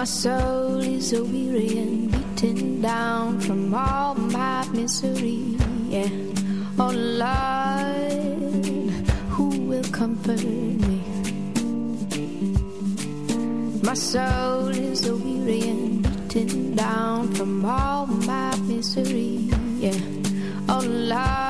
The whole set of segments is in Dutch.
My soul is a weary and beaten down from all my misery. Yeah. Oh Lord, who will comfort me? My soul is a weary and beaten down from all my misery. Yeah. Oh Lord,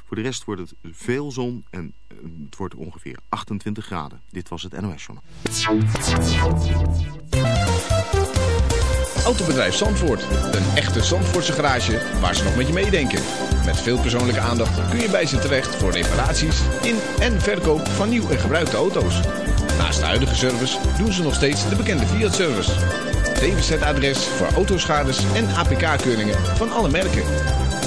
Voor de rest wordt het veel zon en eh, het wordt ongeveer 28 graden. Dit was het NOS Journal. Autobedrijf Zandvoort. Een echte Zandvoortse garage waar ze nog met je meedenken. Met veel persoonlijke aandacht kun je bij ze terecht voor reparaties in en verkoop van nieuw en gebruikte auto's. Naast de huidige service doen ze nog steeds de bekende Fiat-service. DWZ-adres voor autoschades en APK-keuringen van alle merken.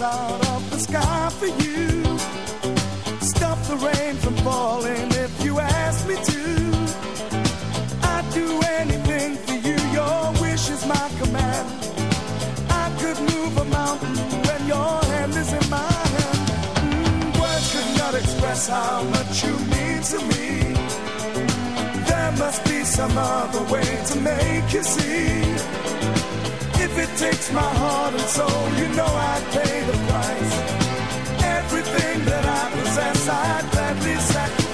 Out of the sky for you. Stop the rain from falling if you ask me to. I'd do anything for you, your wish is my command. I could move a mountain when your hand is in my hand. Mm, words could not express how much you mean to me. There must be some other way to make you see. If it takes my heart and soul, you know I'd pay the price. Everything that I possess, I'd gladly sacrifice.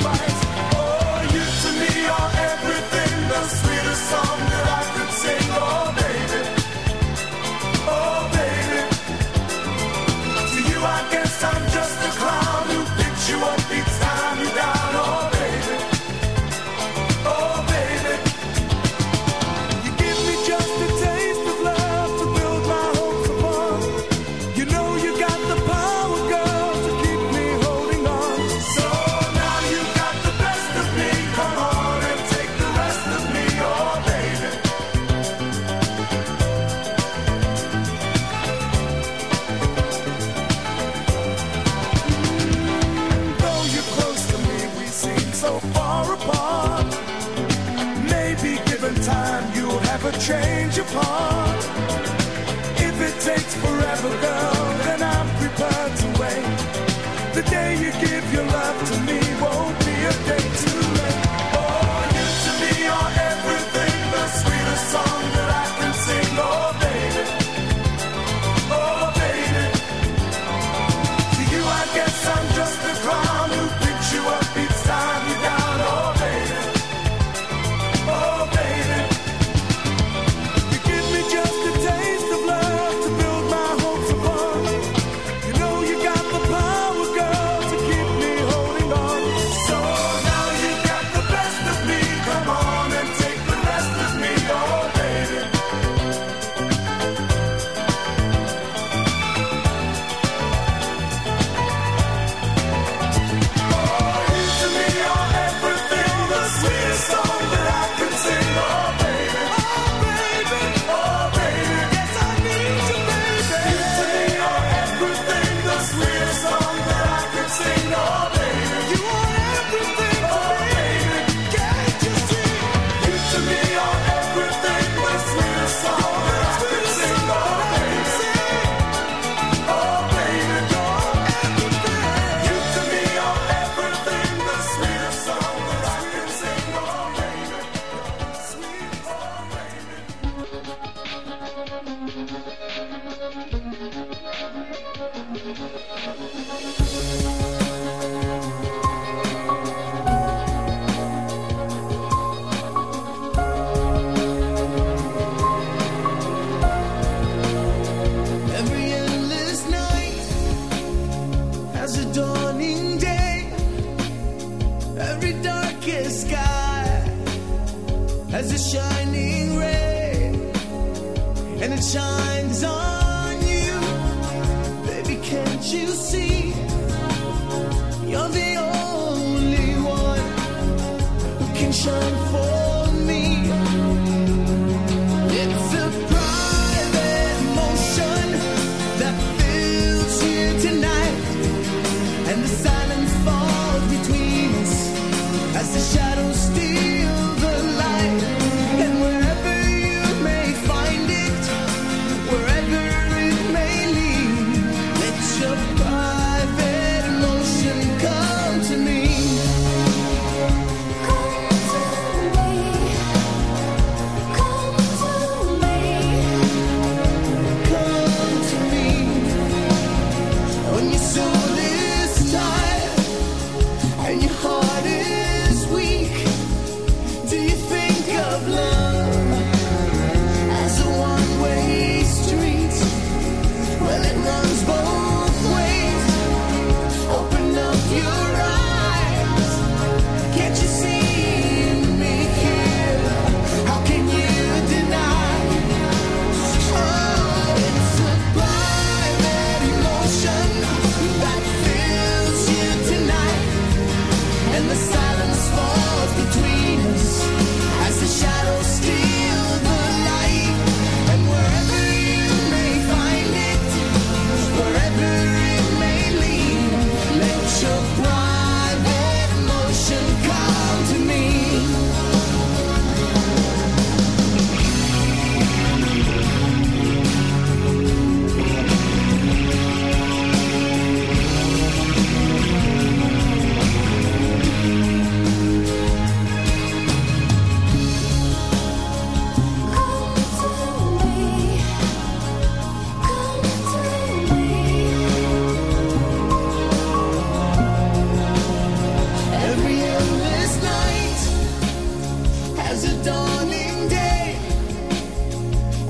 as a dawning day,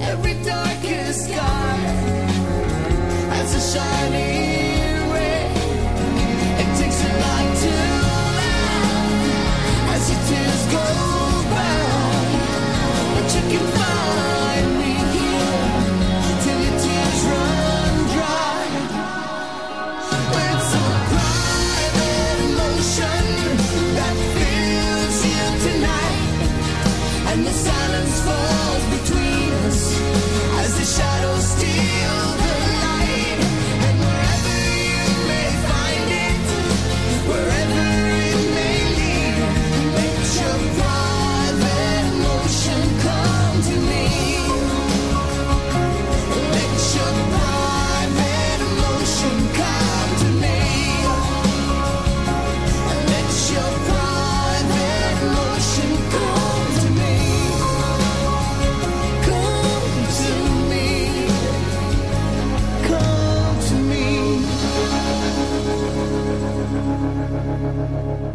every darkest sky a shining.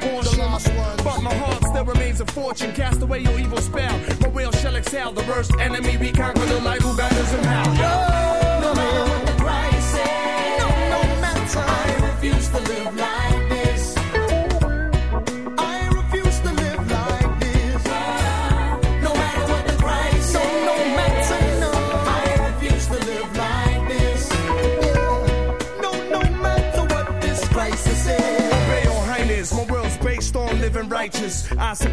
born. But my heart still remains a fortune. Cast away your evil spell. My will shall excel. The worst enemy we conquer the light who batters in hell. No, no, no, no, no matter. I refuse to live life.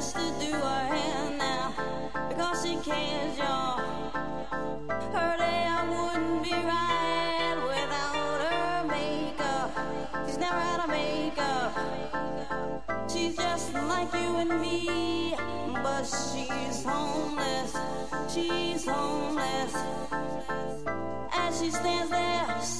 has to do her hair now because she cares, y'all. Her day I wouldn't be right without her makeup. She's never had a makeup. She's just like you and me, but she's homeless. She's homeless. As she stands there.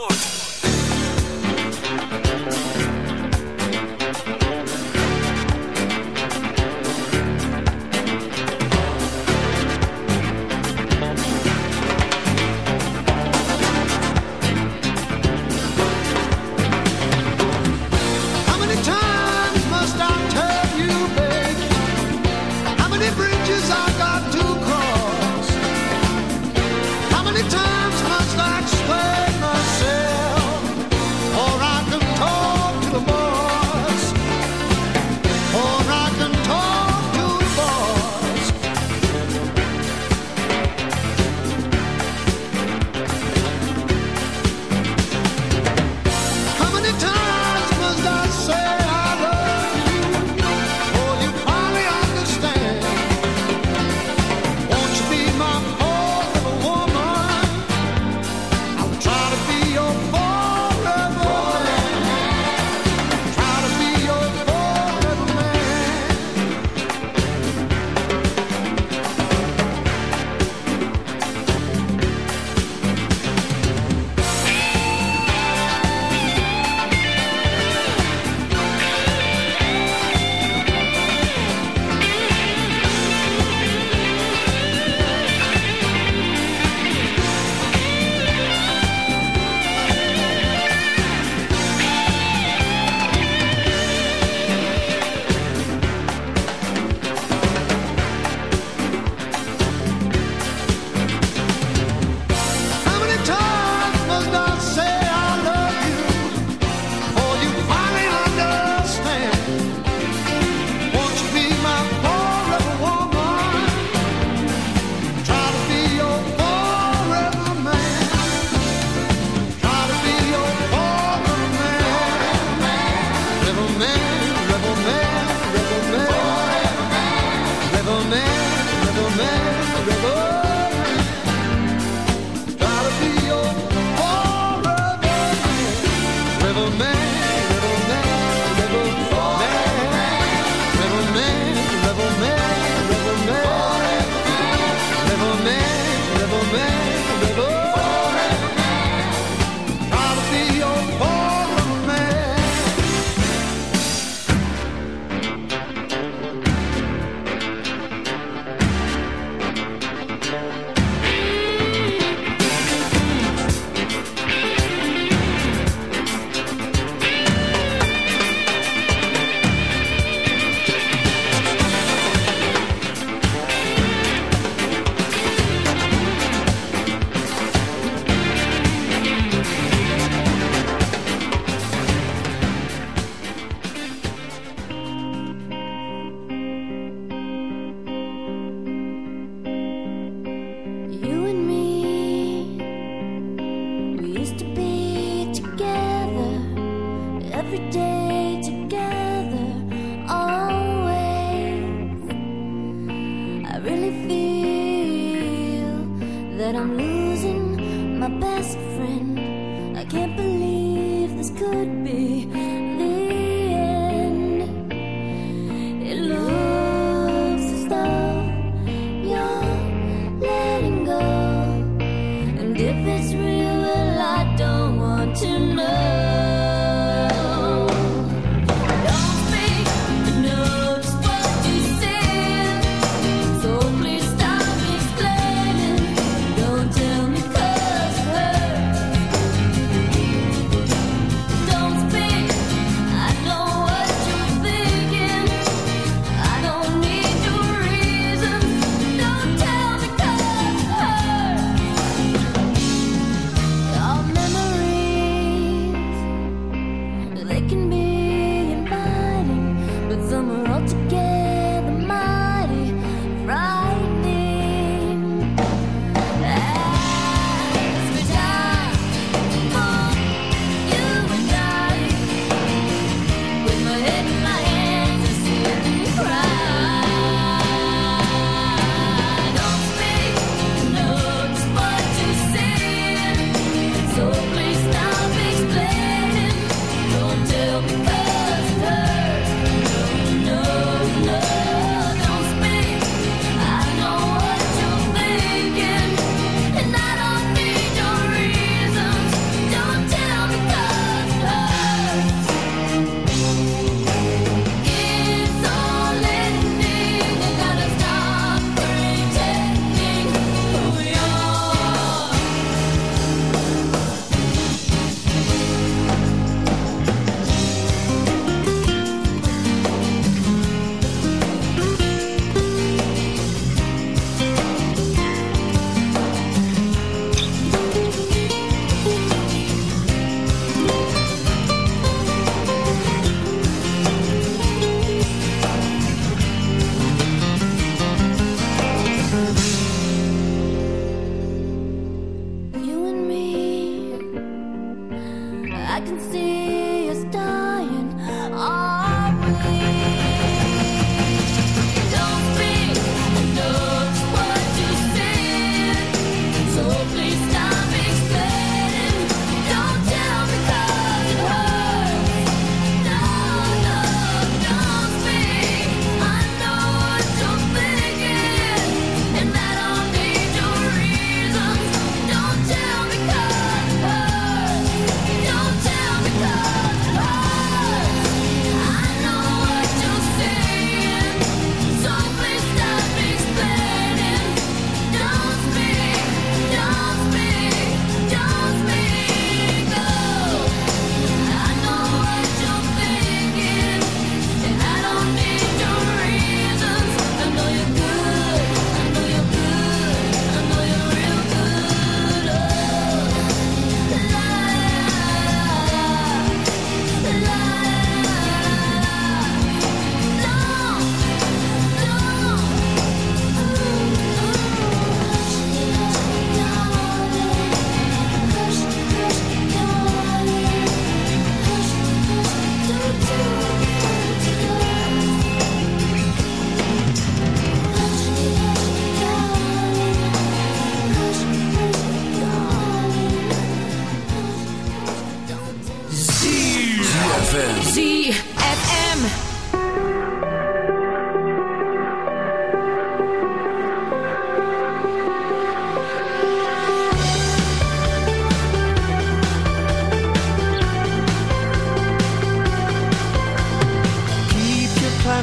I can see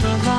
The lie.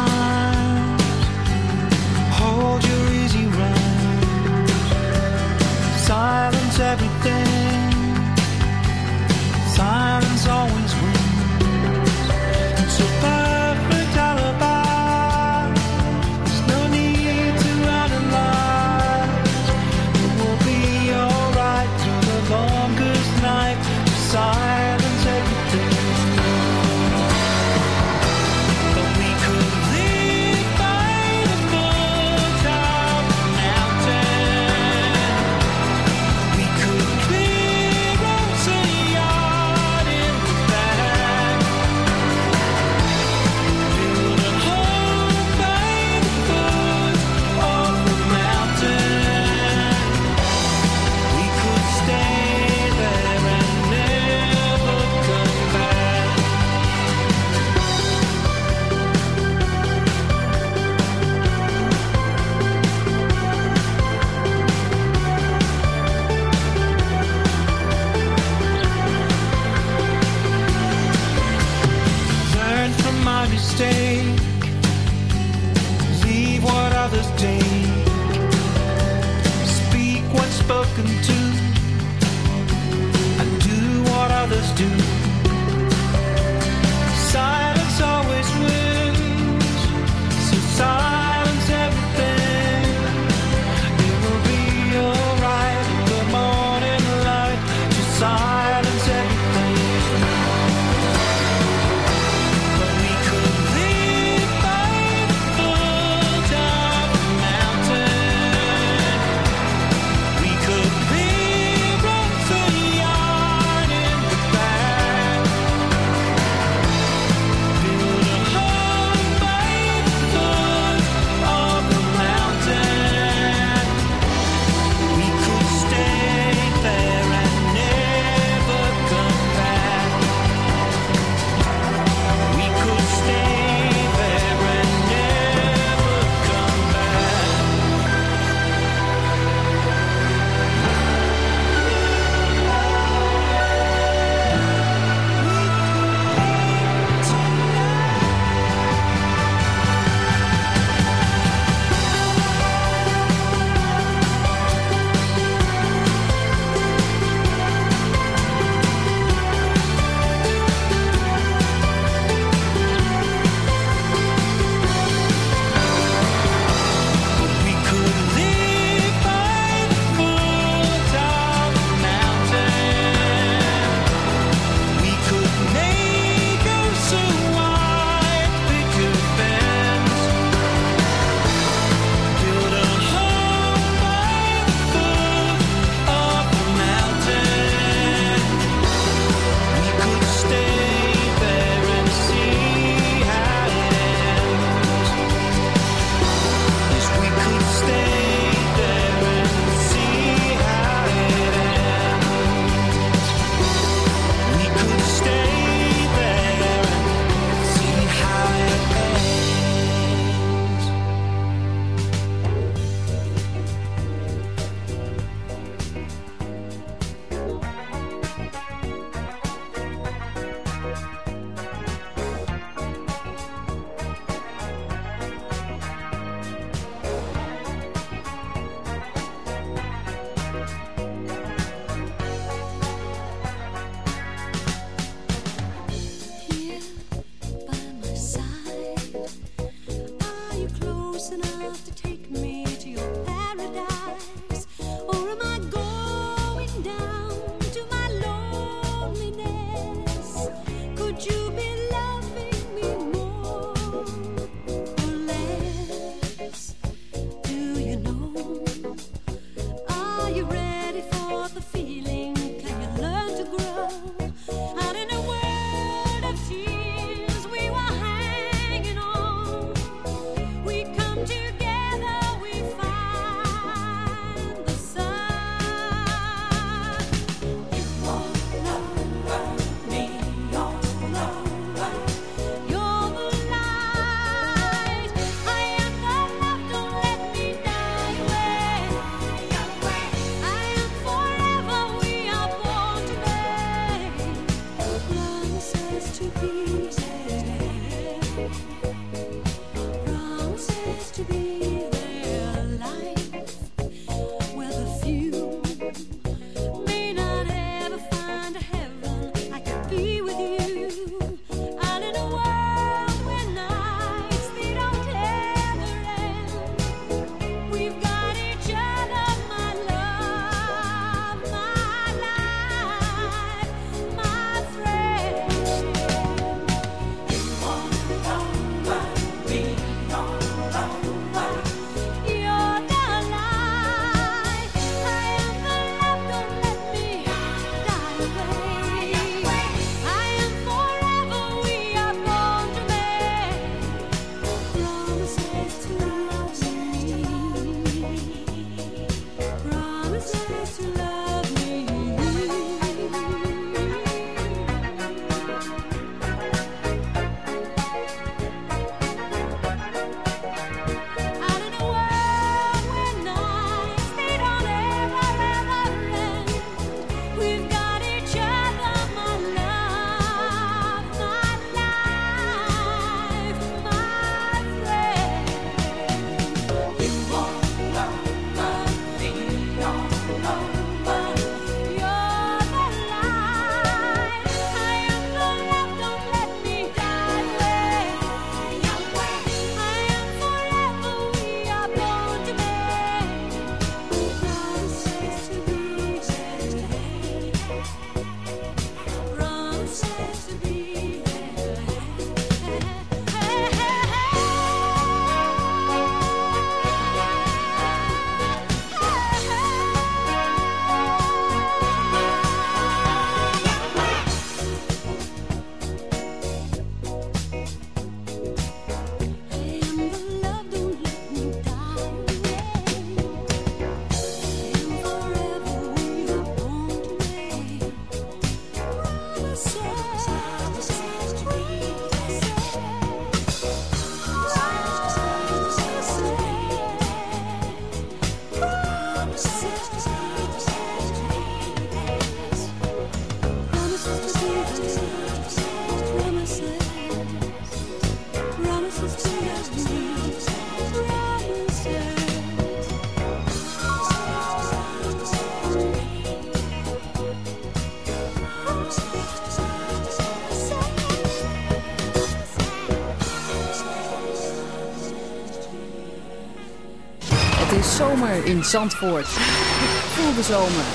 Zomer in Zandvoort. Voel de zomer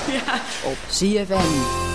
op ZFM.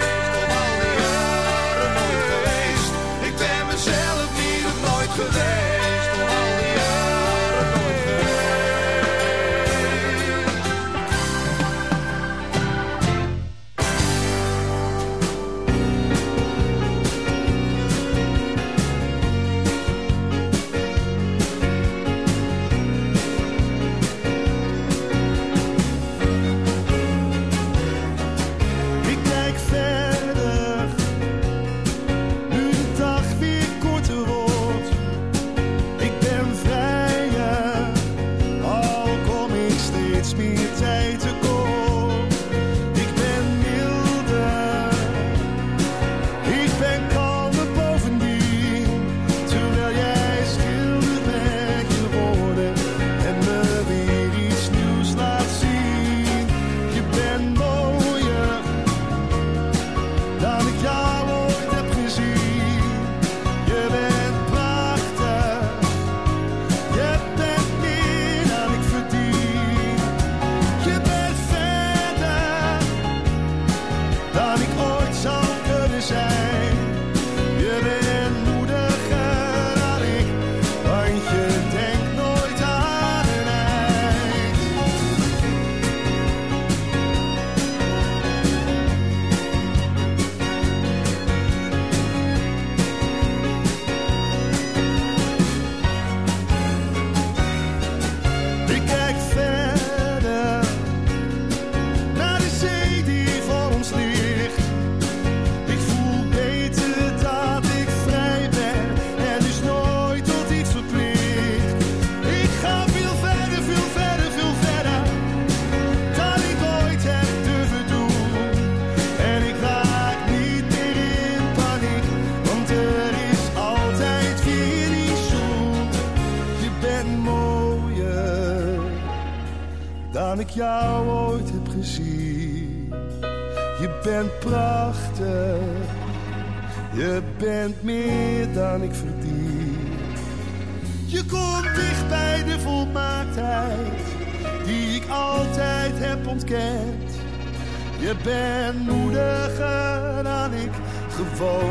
ben moediger dan ik gewoon